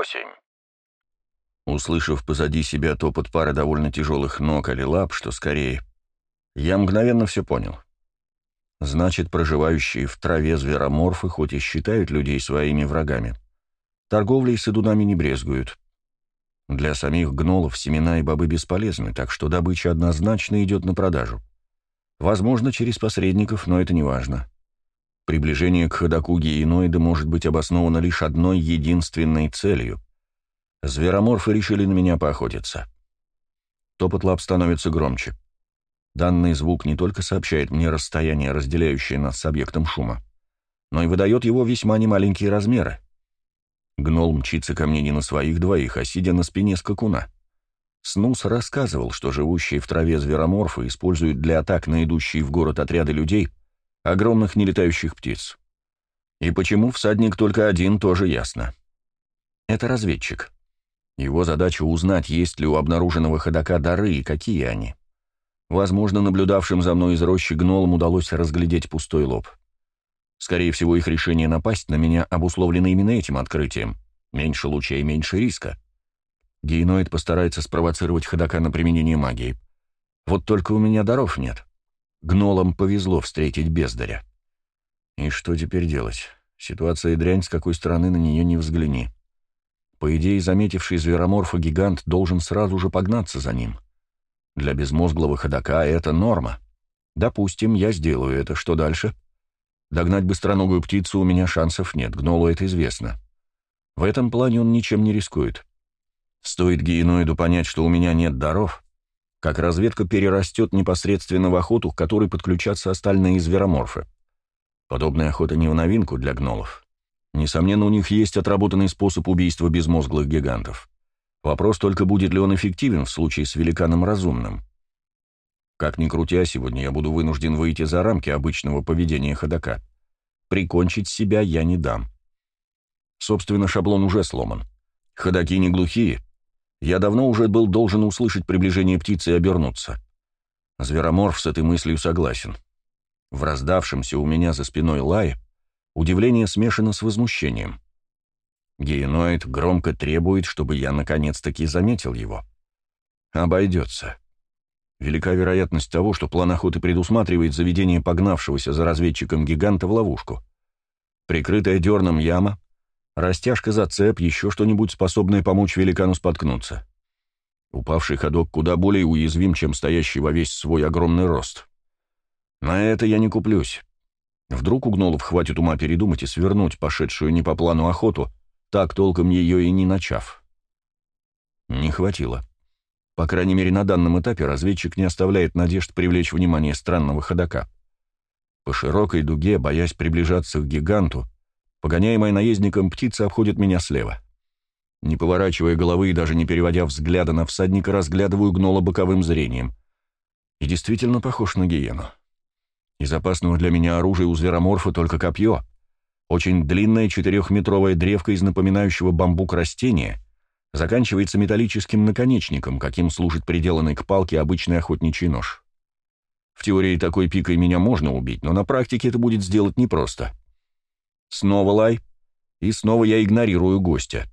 восемь». Услышав позади себя топот пары довольно тяжелых ног или лап, что скорее, я мгновенно все понял. Значит, проживающие в траве звероморфы хоть и считают людей своими врагами, торговлей с идунами не брезгуют. Для самих гнолов семена и бобы бесполезны, так что добыча однозначно идет на продажу. Возможно, через посредников, но это не важно. Приближение к ходаку гиеноида может быть обосновано лишь одной единственной целью. Звероморфы решили на меня поохотиться. Топот лап становится громче. Данный звук не только сообщает мне расстояние, разделяющее нас с объектом шума, но и выдает его весьма немаленькие размеры. Гнол мчится ко мне не на своих двоих, а сидя на спине скакуна. Снус рассказывал, что живущие в траве звероморфы используют для атак на идущие в город отряды людей огромных нелетающих птиц. И почему всадник только один, тоже ясно. Это разведчик. Его задача узнать, есть ли у обнаруженного ходока дары и какие они. Возможно, наблюдавшим за мной из рощи гнолам удалось разглядеть пустой лоб. Скорее всего, их решение напасть на меня обусловлено именно этим открытием. Меньше лучей, меньше риска. Гейноид постарается спровоцировать ходока на применение магии. Вот только у меня даров нет. Гнолам повезло встретить бездаря. И что теперь делать? Ситуация дрянь, с какой стороны на нее не взгляни. По идее, заметивший звероморфа гигант должен сразу же погнаться за ним — для безмозглого ходока это норма. Допустим, я сделаю это. Что дальше? Догнать быстроногую птицу у меня шансов нет, гнолу это известно. В этом плане он ничем не рискует. Стоит гиеноиду понять, что у меня нет даров, как разведка перерастет непосредственно в охоту, к которой подключатся остальные звероморфы. Подобная охота не в новинку для гнолов. Несомненно, у них есть отработанный способ убийства безмозглых гигантов. Вопрос только, будет ли он эффективен в случае с великаном разумным. Как ни крутя, сегодня я буду вынужден выйти за рамки обычного поведения ходока. Прикончить себя я не дам. Собственно, шаблон уже сломан. Ходаки не глухие. Я давно уже был должен услышать приближение птицы и обернуться. Звероморф с этой мыслью согласен. В раздавшемся у меня за спиной лае удивление смешано с возмущением. Геноид громко требует, чтобы я наконец-таки заметил его. Обойдется. Велика вероятность того, что план охоты предусматривает заведение погнавшегося за разведчиком гиганта в ловушку. Прикрытая дерном яма, растяжка зацеп, еще что-нибудь способное помочь великану споткнуться. Упавший ходок куда более уязвим, чем стоящий во весь свой огромный рост. На это я не куплюсь. Вдруг у гнолов хватит ума передумать и свернуть пошедшую не по плану охоту, так толком ее и не начав. Не хватило. По крайней мере, на данном этапе разведчик не оставляет надежд привлечь внимание странного ходока. По широкой дуге, боясь приближаться к гиганту, погоняемая наездником птица обходит меня слева. Не поворачивая головы и даже не переводя взгляда на всадника, разглядываю гнола боковым зрением. И действительно похож на гиену. Из опасного для меня оружия у звероморфа только копье, очень длинная четырехметровая древка из напоминающего бамбук растения заканчивается металлическим наконечником, каким служит приделанный к палке обычный охотничий нож. В теории такой пикой меня можно убить, но на практике это будет сделать непросто. Снова лай, и снова я игнорирую гостя.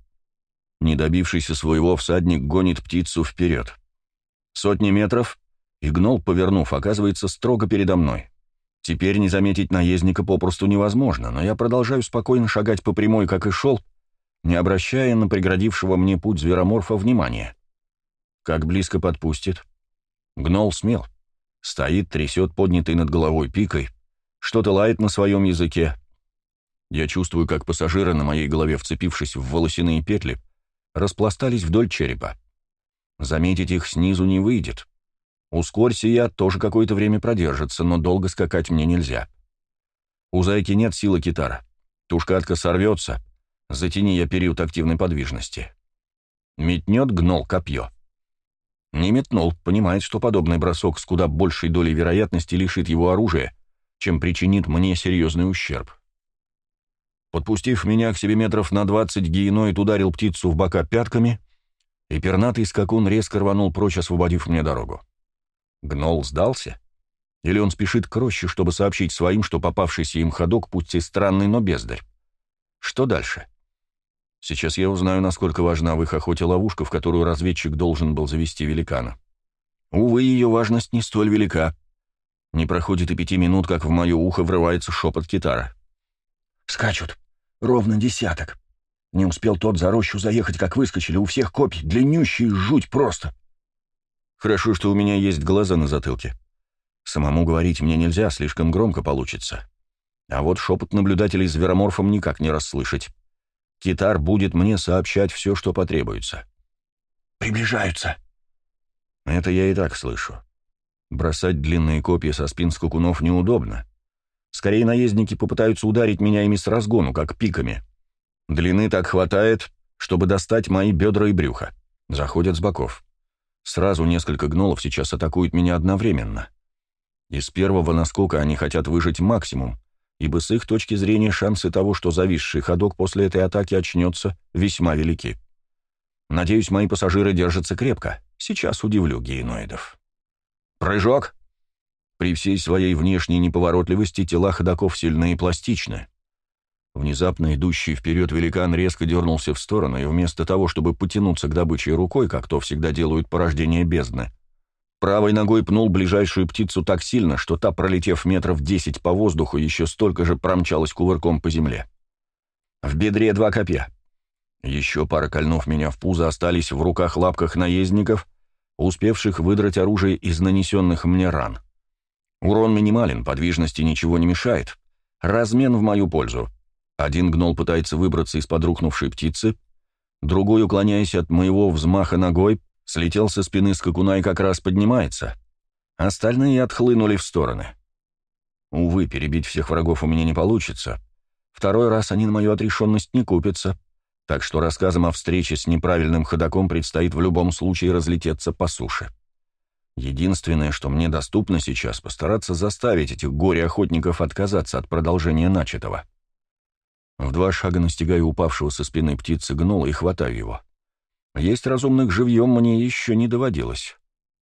Не добившийся своего всадник гонит птицу вперед. Сотни метров, и гнол, повернув, оказывается строго передо мной. Теперь не заметить наездника попросту невозможно, но я продолжаю спокойно шагать по прямой, как и шел, не обращая на преградившего мне путь звероморфа внимания. Как близко подпустит. Гнол смел. Стоит, трясет поднятой над головой пикой, что-то лает на своем языке. Я чувствую, как пассажиры на моей голове, вцепившись в волосяные петли, распластались вдоль черепа. Заметить их снизу не выйдет. Ускорься я, тоже какое-то время продержится, но долго скакать мне нельзя. У зайки нет силы китара. Тушкатка сорвется. Затяни я период активной подвижности. Метнет гнол копье. Не метнул, понимает, что подобный бросок с куда большей долей вероятности лишит его оружия, чем причинит мне серьезный ущерб. Подпустив меня к себе метров на двадцать, гиеноид ударил птицу в бока пятками, и пернатый скакун резко рванул прочь, освободив мне дорогу. Гнол сдался? Или он спешит к роще, чтобы сообщить своим, что попавшийся им ходок пусть и странный, но бездарь? Что дальше? Сейчас я узнаю, насколько важна в их охоте ловушка, в которую разведчик должен был завести великана. Увы, ее важность не столь велика. Не проходит и пяти минут, как в мое ухо врывается шепот китара. «Скачут. Ровно десяток. Не успел тот за рощу заехать, как выскочили. У всех копий. Длиннющие, жуть просто». Хорошо, что у меня есть глаза на затылке. Самому говорить мне нельзя, слишком громко получится. А вот шепот наблюдателей звероморфом никак не расслышать. Китар будет мне сообщать все, что потребуется. «Приближаются!» Это я и так слышу. Бросать длинные копья со спин скакунов неудобно. Скорее наездники попытаются ударить меня ими с разгону, как пиками. Длины так хватает, чтобы достать мои бедра и брюха. Заходят с боков. Сразу несколько гнолов сейчас атакуют меня одновременно. Из первого наскока они хотят выжить максимум, ибо с их точки зрения шансы того, что зависший ходок после этой атаки очнется, весьма велики. Надеюсь, мои пассажиры держатся крепко. Сейчас удивлю геноидов. Прыжок! При всей своей внешней неповоротливости тела ходоков сильны и пластичны. Внезапно идущий вперед великан резко дернулся в сторону, и вместо того, чтобы потянуться к добыче рукой, как то всегда делают порождение бездны, Правой ногой пнул ближайшую птицу так сильно, что та, пролетев метров десять по воздуху, еще столько же промчалась кувырком по земле. В бедре два копья. Еще пара кольнов меня в пузо остались в руках-лапках наездников, успевших выдрать оружие из нанесенных мне ран. Урон минимален, подвижности ничего не мешает. Размен в мою пользу. Один гнол пытается выбраться из-под рухнувшей птицы, другой, уклоняясь от моего взмаха ногой, слетел со спины скакуна и как раз поднимается. Остальные отхлынули в стороны. Увы, перебить всех врагов у меня не получится. Второй раз они на мою отрешенность не купятся, так что рассказом о встрече с неправильным ходаком предстоит в любом случае разлететься по суше. Единственное, что мне доступно сейчас, постараться заставить этих горе-охотников отказаться от продолжения начатого. В два шага настигаю упавшего со спины птицы гнола и хватаю его. Есть разумных живьем мне еще не доводилось.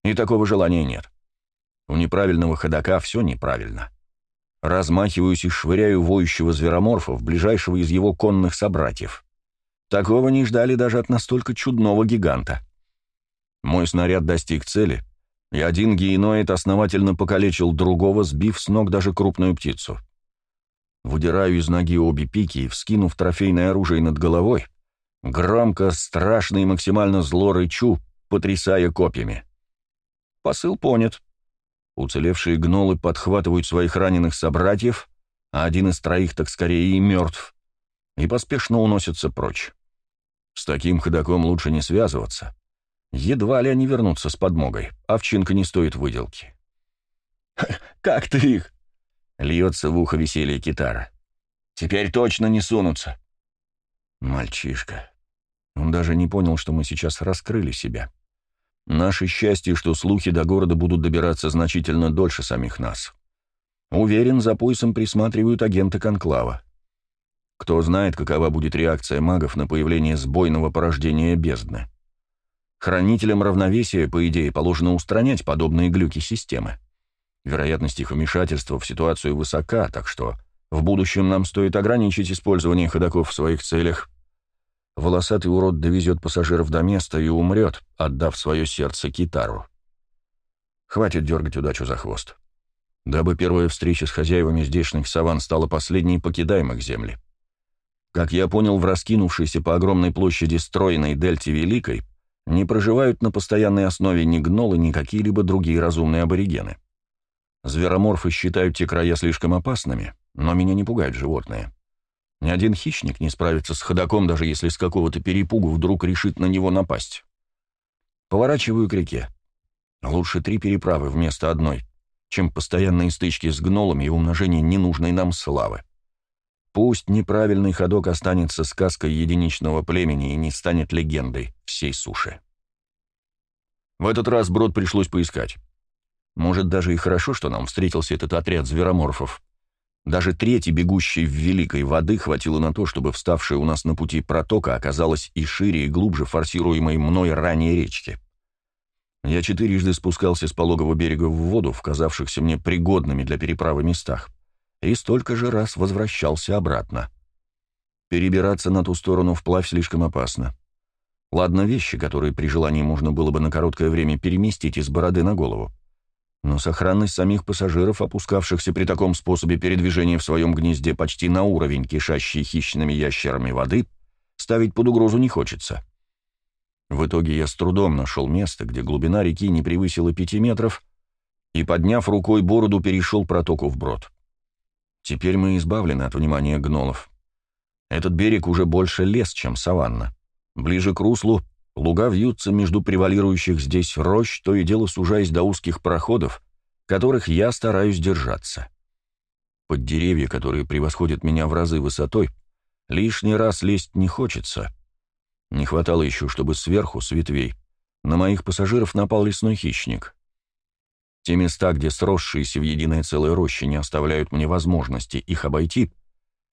И такого желания нет. У неправильного ходока все неправильно. Размахиваюсь и швыряю воющего звероморфа в ближайшего из его конных собратьев. Такого не ждали даже от настолько чудного гиганта. Мой снаряд достиг цели, и один гиеноид основательно покалечил другого, сбив с ног даже крупную птицу. Выдираю из ноги обе пики и, вскинув трофейное оружие над головой, Громко, страшно и максимально зло рычу, потрясая копьями. Посыл понят. Уцелевшие гнолы подхватывают своих раненых собратьев, а один из троих так скорее и мертв, и поспешно уносятся прочь. С таким ходаком лучше не связываться. Едва ли они вернутся с подмогой, овчинка не стоит выделки. «Как ты их?» — льется в ухо веселье китара. «Теперь точно не сунутся». «Мальчишка, он даже не понял, что мы сейчас раскрыли себя. Наше счастье, что слухи до города будут добираться значительно дольше самих нас. Уверен, за поясом присматривают агенты Конклава. Кто знает, какова будет реакция магов на появление сбойного порождения бездны. Хранителям равновесия, по идее, положено устранять подобные глюки системы. Вероятность их вмешательства в ситуацию высока, так что в будущем нам стоит ограничить использование ходоков в своих целях волосатый урод довезет пассажиров до места и умрет, отдав свое сердце китару. Хватит дергать удачу за хвост. Дабы первая встреча с хозяевами здешних саван стала последней, покидаем их земли. Как я понял, в раскинувшейся по огромной площади стройной дельте Великой не проживают на постоянной основе ни гнолы, ни какие-либо другие разумные аборигены. Звероморфы считают те края слишком опасными, но меня не пугают животные. Ни один хищник не справится с ходаком, даже если с какого-то перепугу вдруг решит на него напасть. Поворачиваю к реке. Лучше три переправы вместо одной, чем постоянные стычки с гнолами и умножение ненужной нам славы. Пусть неправильный ходок останется сказкой единичного племени и не станет легендой всей суши. В этот раз брод пришлось поискать. Может, даже и хорошо, что нам встретился этот отряд звероморфов. Даже трети, бегущей в великой воды, хватило на то, чтобы вставшая у нас на пути протока оказалась и шире, и глубже форсируемой мной ранее речки. Я четырежды спускался с пологого берега в воду, в казавшихся мне пригодными для переправы местах, и столько же раз возвращался обратно. Перебираться на ту сторону вплавь слишком опасно. Ладно вещи, которые при желании можно было бы на короткое время переместить из бороды на голову. Но сохранность самих пассажиров, опускавшихся при таком способе передвижения в своем гнезде почти на уровень кишащей хищными ящерами воды, ставить под угрозу не хочется. В итоге я с трудом нашел место, где глубина реки не превысила пяти метров, и, подняв рукой бороду, перешел протоку вброд. Теперь мы избавлены от внимания гнолов. Этот берег уже больше лес, чем саванна. Ближе к руслу луга вьются между превалирующих здесь рощ, то и дело сужаясь до узких проходов, которых я стараюсь держаться. Под деревья, которые превосходят меня в разы высотой, лишний раз лезть не хочется — не хватало еще, чтобы сверху, с ветвей, на моих пассажиров напал лесной хищник. Те места, где сросшиеся в единое целое рощи не оставляют мне возможности их обойти,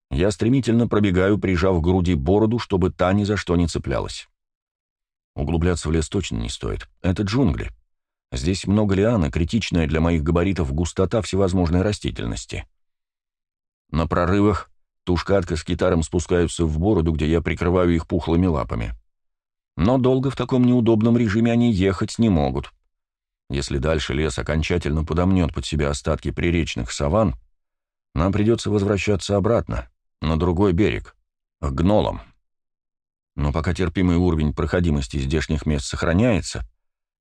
я стремительно пробегаю, прижав к груди бороду, чтобы та ни за что не цеплялась. Углубляться в лес точно не стоит. Это джунгли. Здесь много лиана, критичная для моих габаритов густота всевозможной растительности. На прорывах Тушкатка с китаром спускаются в бороду, где я прикрываю их пухлыми лапами. Но долго в таком неудобном режиме они ехать не могут. Если дальше лес окончательно подомнет под себя остатки приречных саван, нам придется возвращаться обратно, на другой берег, к гнолам. Но пока терпимый уровень проходимости здешних мест сохраняется,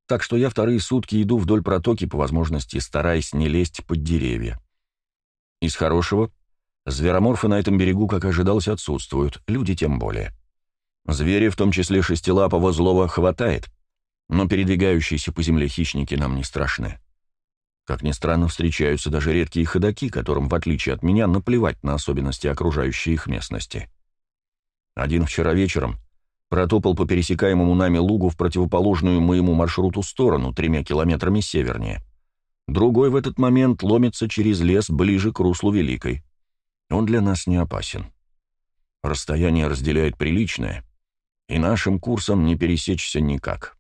так что я вторые сутки иду вдоль протоки, по возможности стараясь не лезть под деревья. Из хорошего Звероморфы на этом берегу, как ожидалось, отсутствуют, люди тем более. Звери, в том числе шестилапого злого, хватает, но передвигающиеся по земле хищники нам не страшны. Как ни странно, встречаются даже редкие ходаки, которым, в отличие от меня, наплевать на особенности окружающей их местности. Один вчера вечером протопал по пересекаемому нами лугу в противоположную моему маршруту сторону, тремя километрами севернее. Другой в этот момент ломится через лес ближе к руслу Великой. Он для нас не опасен. Расстояние разделяет приличное, и нашим курсом не пересечься никак.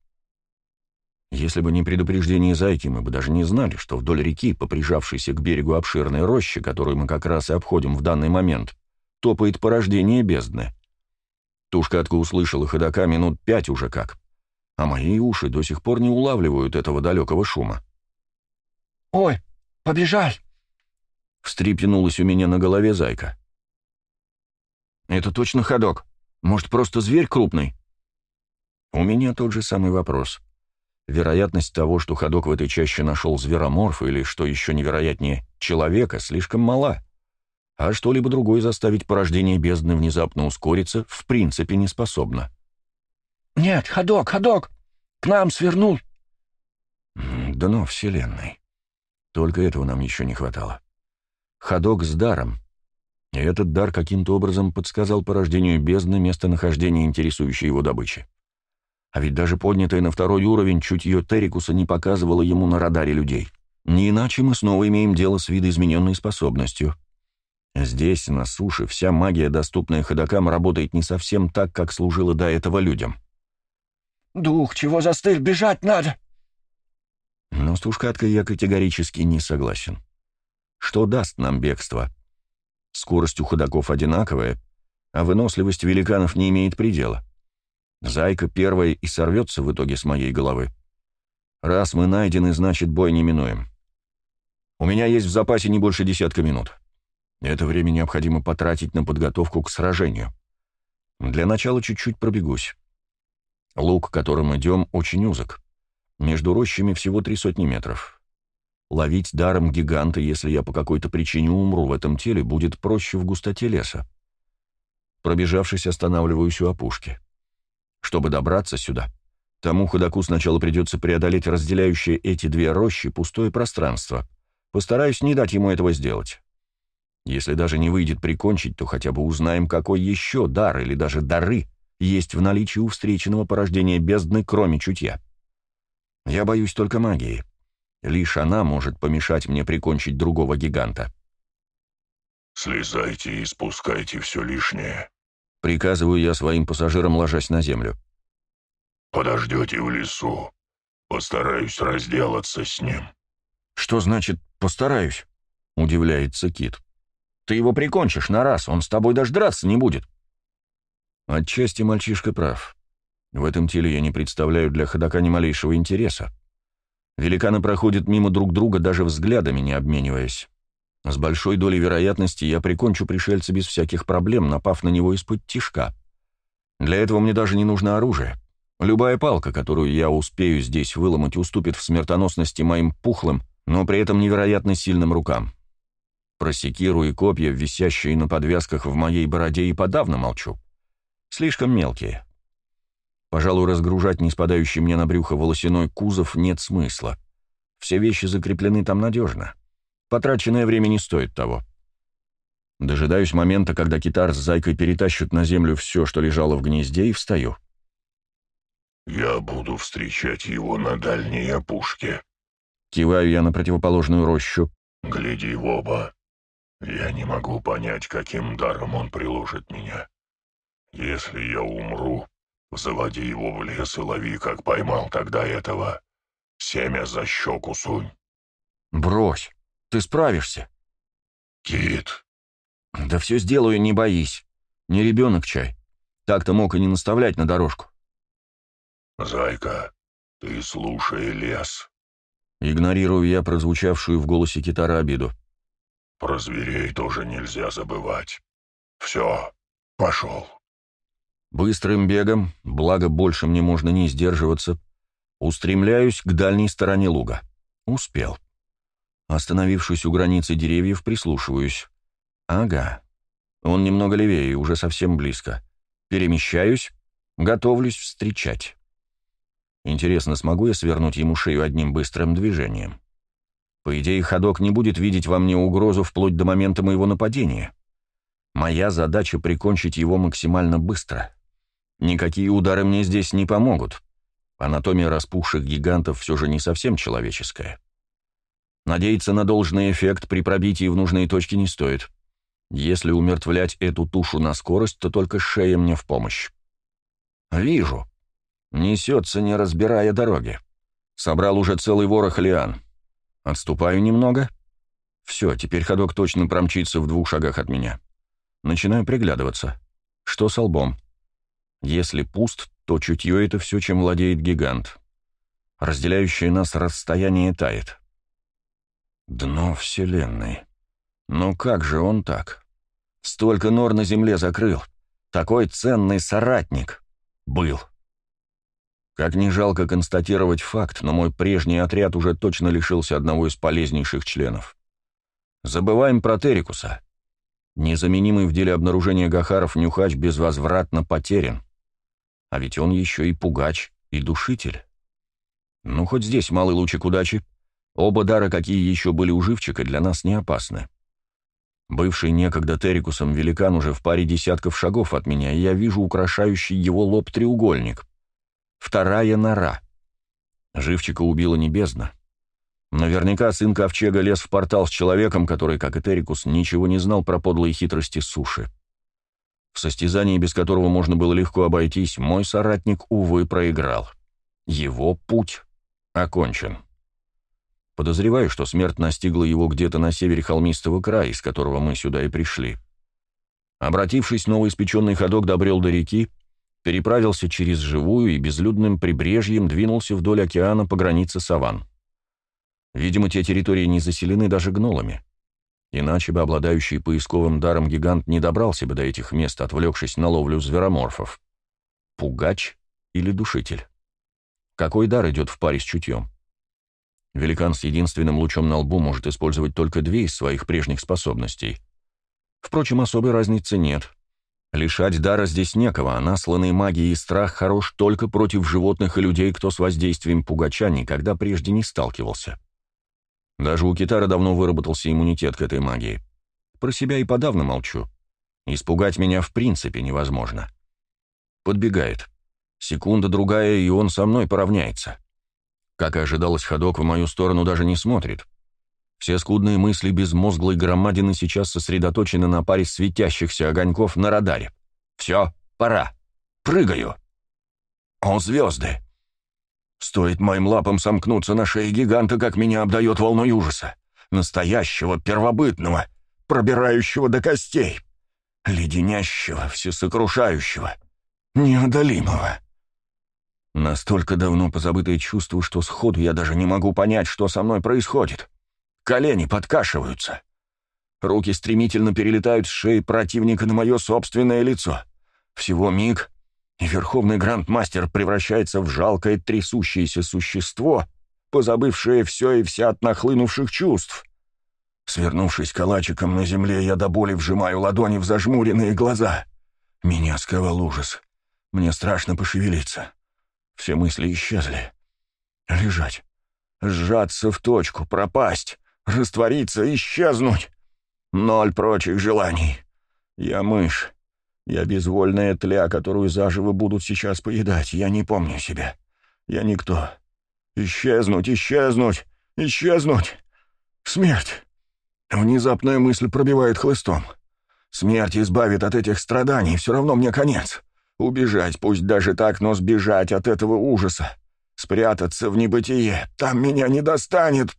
Если бы не предупреждение зайки, мы бы даже не знали, что вдоль реки, поприжавшейся к берегу обширной рощи, которую мы как раз и обходим в данный момент, топает порождение бездны. Тушкатка услышала ходока минут пять уже как, а мои уши до сих пор не улавливают этого далекого шума. «Ой, побежал!» Встрепенулась у меня на голове зайка. «Это точно ходок? Может, просто зверь крупный?» У меня тот же самый вопрос. Вероятность того, что ходок в этой чаще нашел звероморф или, что еще невероятнее, человека, слишком мала. А что-либо другое заставить порождение бездны внезапно ускориться в принципе не способно. «Нет, ходок, ходок! К нам свернул!» Дно Вселенной. Только этого нам еще не хватало ходок с даром. И этот дар каким-то образом подсказал порождению бездны местонахождение интересующей его добычи. А ведь даже поднятое на второй уровень чутье Террикуса не показывало ему на радаре людей. Не иначе мы снова имеем дело с видоизмененной способностью. Здесь, на суше, вся магия, доступная ходокам, работает не совсем так, как служила до этого людям. «Дух, чего застыл? Бежать надо!» Но с тушкаткой я категорически не согласен. Что даст нам бегство? Скорость у ходаков одинаковая, а выносливость великанов не имеет предела. Зайка первая и сорвется в итоге с моей головы. Раз мы найдены, значит, бой неминуем. У меня есть в запасе не больше десятка минут. Это время необходимо потратить на подготовку к сражению. Для начала чуть-чуть пробегусь. Луг, которым идем, очень узок. Между рощами всего три сотни метров. Ловить даром гиганта, если я по какой-то причине умру в этом теле, будет проще в густоте леса. Пробежавшись, останавливаюсь у опушки. Чтобы добраться сюда, тому ходаку сначала придется преодолеть разделяющее эти две рощи пустое пространство. Постараюсь не дать ему этого сделать. Если даже не выйдет прикончить, то хотя бы узнаем, какой еще дар или даже дары есть в наличии у встреченного порождения бездны, кроме чутья. Я боюсь только магии. Лишь она может помешать мне прикончить другого гиганта. «Слезайте и спускайте все лишнее», — приказываю я своим пассажирам, ложась на землю. «Подождете в лесу. Постараюсь разделаться с ним». «Что значит «постараюсь»?» — удивляется Кит. «Ты его прикончишь на раз, он с тобой даже драться не будет. Отчасти мальчишка прав. В этом теле я не представляю для ходока ни малейшего интереса. Великаны проходят мимо друг друга, даже взглядами не обмениваясь. С большой долей вероятности я прикончу пришельца без всяких проблем, напав на него из-под тишка. Для этого мне даже не нужно оружие. Любая палка, которую я успею здесь выломать, уступит в смертоносности моим пухлым, но при этом невероятно сильным рукам. Про секиру и копья, висящие на подвязках в моей бороде, и подавно молчу. Слишком мелкие. Пожалуй, разгружать не спадающий мне на брюхо волосяной кузов нет смысла. Все вещи закреплены там надежно. Потраченное время не стоит того. Дожидаюсь момента, когда китар с зайкой перетащат на землю все, что лежало в гнезде, и встаю. «Я буду встречать его на дальней опушке». Киваю я на противоположную рощу. «Гляди в оба. Я не могу понять, каким даром он приложит меня. Если я умру, заводи его в лес и лови, как поймал тогда этого. Семя за щеку сунь». «Брось, ты справишься». «Кит». «Да все сделаю, не боись. Не ребенок чай. Так-то мог и не наставлять на дорожку». «Зайка, ты слушай лес». Игнорирую я прозвучавшую в голосе китара обиду. «Про зверей тоже нельзя забывать. Все, пошел». Быстрым бегом, благо больше мне можно не сдерживаться, устремляюсь к дальней стороне луга. Успел. Остановившись у границы деревьев, прислушиваюсь. Ага. Он немного левее, уже совсем близко. Перемещаюсь, готовлюсь встречать. Интересно, смогу я свернуть ему шею одним быстрым движением? По идее, ходок не будет видеть во мне угрозу вплоть до момента моего нападения. Моя задача — прикончить его максимально быстро. Никакие удары мне здесь не помогут. Анатомия распухших гигантов все же не совсем человеческая. Надеяться на должный эффект при пробитии в нужные точки не стоит. Если умертвлять эту тушу на скорость, то только шея мне в помощь. Вижу. Несется, не разбирая дороги. Собрал уже целый ворох лиан. Отступаю немного. Все, теперь ходок точно промчится в двух шагах от меня. Начинаю приглядываться. Что с лбом? Если пуст, то чутье — это все, чем владеет гигант. Разделяющее нас расстояние тает. Дно Вселенной. Ну как же он так? Столько нор на земле закрыл. Такой ценный соратник. Был. Как ни жалко констатировать факт, но мой прежний отряд уже точно лишился одного из полезнейших членов. Забываем про Терикуса. Незаменимый в деле обнаружения Гахаров Нюхач безвозвратно потерян. А ведь он еще и пугач, и душитель. Ну, хоть здесь малый лучик удачи. Оба дара, какие еще были у живчика, для нас не опасны. Бывший некогда Терикусом великан уже в паре десятков шагов от меня, и я вижу украшающий его лоб треугольник. Вторая нора. Живчика убила небесно. Наверняка сын Ковчега лез в портал с человеком, который, как и Терикус, ничего не знал про подлые хитрости суши. В состязании, без которого можно было легко обойтись, мой соратник, увы, проиграл. Его путь окончен. Подозреваю, что смерть настигла его где-то на севере холмистого края, из которого мы сюда и пришли. Обратившись, новоиспеченный ходок добрел до реки, переправился через живую и безлюдным прибрежьем двинулся вдоль океана по границе саван. Видимо, те территории не заселены даже гнолами. Иначе бы обладающий поисковым даром гигант не добрался бы до этих мест, отвлекшись на ловлю звероморфов. Пугач или душитель? Какой дар идет в паре с чутьем? Великан с единственным лучом на лбу может использовать только две из своих прежних способностей. Впрочем, особой разницы нет. Лишать дара здесь некого, а насланный магией страх хорош только против животных и людей, кто с воздействием пугача никогда прежде не сталкивался. Даже у китара давно выработался иммунитет к этой магии. Про себя и подавно молчу. Испугать меня в принципе невозможно. Подбегает. Секунда-другая, и он со мной поравняется. Как и ожидалось, ходок в мою сторону даже не смотрит. Все скудные мысли безмозглой громадины сейчас сосредоточены на паре светящихся огоньков на радаре. Все, пора. Прыгаю. О, звезды! Стоит моим лапам сомкнуться на шее гиганта, как меня обдает волной ужаса. Настоящего, первобытного, пробирающего до костей. Леденящего, всесокрушающего. неодолимого. Настолько давно позабытое чувство, что сходу я даже не могу понять, что со мной происходит. Колени подкашиваются. Руки стремительно перелетают с шеи противника на мое собственное лицо. Всего миг, и верховный грандмастер превращается в жалкое трясущееся существо, позабывшее все и вся от нахлынувших чувств. Свернувшись калачиком на земле, я до боли вжимаю ладони в зажмуренные глаза. Меня сковал ужас. Мне страшно пошевелиться. Все мысли исчезли. Лежать. Сжаться в точку, пропасть, раствориться, исчезнуть. Ноль прочих желаний. Я мышь. Я безвольная тля, которую заживо будут сейчас поедать. Я не помню себя. Я никто. Исчезнуть, исчезнуть, исчезнуть. Смерть. Внезапная мысль пробивает хлыстом. Смерть избавит от этих страданий, все равно мне конец. Убежать, пусть даже так, но сбежать от этого ужаса. Спрятаться в небытие. Там меня не достанет.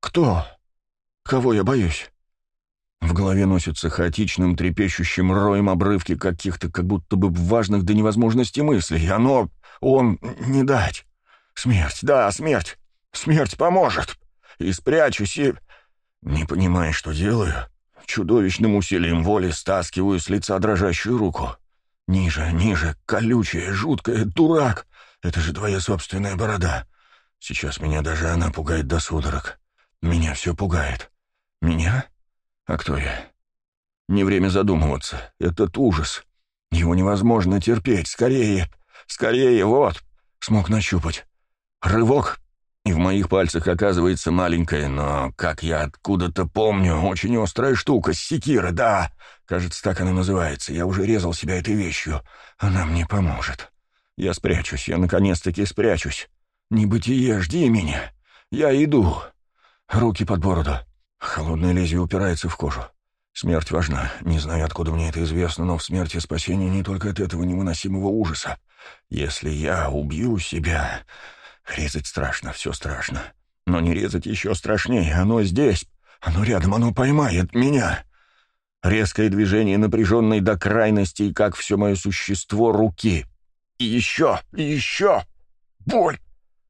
Кто? Кого я боюсь? В голове носится хаотичным, трепещущим роем обрывки каких-то как будто бы важных до невозможности мыслей. Оно... он... не дать. Смерть, да, смерть. Смерть поможет. И спрячусь, и... Не понимая, что делаю, чудовищным усилием воли стаскиваю с лица дрожащую руку. Ниже, ниже, колючая, жуткая, дурак. Это же твоя собственная борода. Сейчас меня даже она пугает до судорог. Меня все пугает. Меня? А кто я? Не время задумываться. Этот ужас. Его невозможно терпеть. Скорее, скорее, вот. Смог нащупать. Рывок, и в моих пальцах оказывается маленькая, но, как я откуда-то помню, очень острая штука, секира, да. Кажется, так она называется. Я уже резал себя этой вещью. Она мне поможет. Я спрячусь, я наконец-таки спрячусь. Небытие, жди меня. Я иду. Руки под бороду. Холодное лезвие упирается в кожу. Смерть важна. Не знаю, откуда мне это известно, но в смерти спасение не только от этого невыносимого ужаса. Если я убью себя, Резать страшно, все страшно. Но не резать еще страшнее. Оно здесь. Оно рядом, оно поймает меня. Резкое движение, напряженное до крайности, как все мое существо, руки. И еще, и еще. Боль.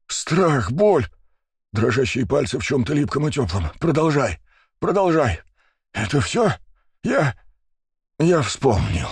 Страх, боль. Дрожащие пальцы в чем-то липком и теплом. Продолжай, продолжай. Это все? Я... я вспомнил.